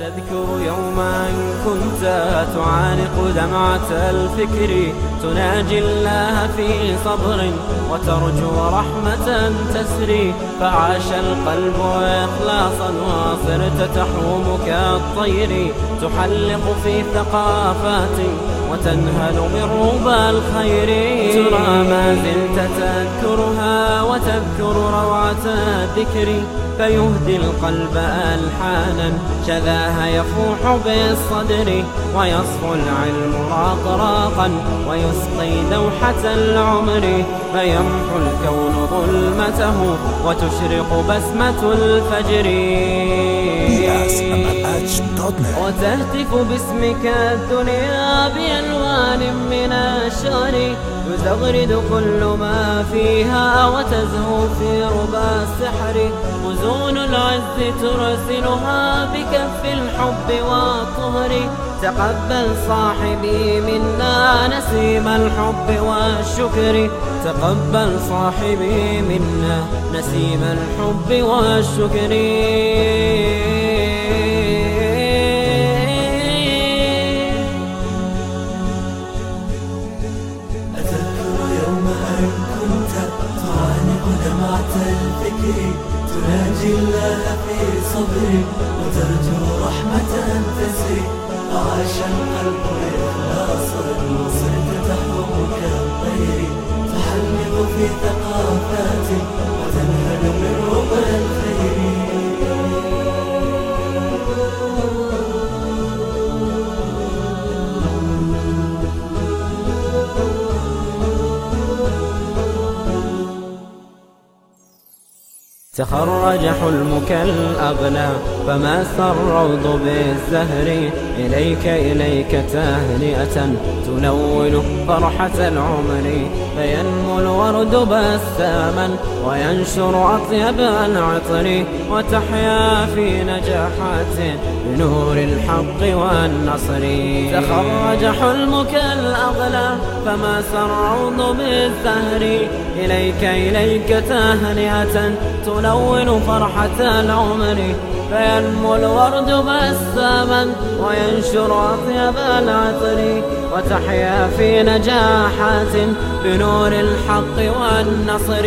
تذكر يوما كنت تعانق دمعة الفكر. تناجي الله في صبر وترجو رحمة تسري فعاش القلب إخلاصا وصرت تحوم كالطير تحلق في ثقافات وتنهل من ربى الخير. ترى ما زلت تذكرها وتذكر روعة الذكر فيهدي القلب ألحانا. شذاها يفوح بالصدر ويصفو العلم راقراقا ويسقي دوحة العمر فيمحو الكون ظلمته. وتشرق بسمة الفجر. وتهتف باسمك الدنيا بألوان من الشعر يزغرد كل ما فيها وتزهو في ربى السحر. مزون العز ترسلها بكف الحب والطهر. تقبل صاحبي منا نسيم الحب والشكر. تقبل صاحبي منا نسيم الحب والشكر. الفكر تناجي الله في صبر وترجو رحمة تسري عاش القلب إخلاصا وصرت تحوم كالطير. تحلق في ثقافات تخرج حلمك الأغلى فما الروض بالزهر. إليك إليك تهنئة تلون فرحة العمر. فينمو الورد بساما وينشر أطيب العطر. وتحيا في نجاحات بنور الحق والنصر. تخرج حلمك الأغلى فما الروض بالزهر. إليك إليك تهنئة تلون فرحة العمر فينمو الورد بساما وينشر أطيب العطر. وتحيا في نجاحات بنور الحق والنصر.